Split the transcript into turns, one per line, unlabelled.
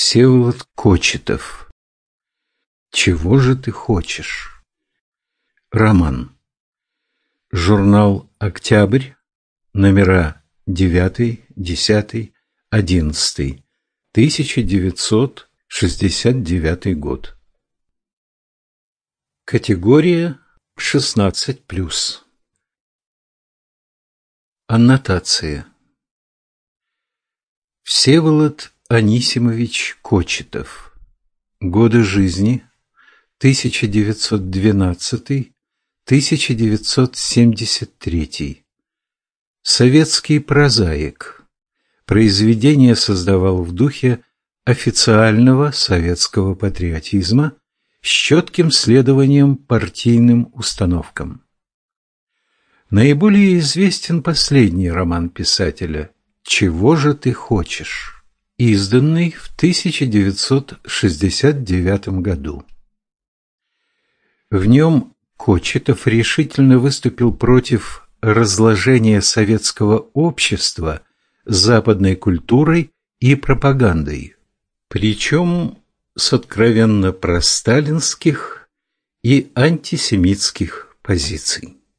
Всеволод Кочетов Чего же ты хочешь? Роман Журнал «Октябрь», номера 9, 10, 11, 1969 год. Категория 16+. Аннотация. Всеволод Анисимович Кочетов. Годы жизни 1912-1973. Советский прозаик. Произведение создавал в духе официального советского патриотизма с четким следованием партийным установкам. Наиболее известен последний роман писателя «Чего же ты хочешь?» Изданный в 1969 году. В нем Кочетов решительно выступил против разложения советского общества западной культурой и пропагандой, причем с откровенно просталинских и антисемитских позиций.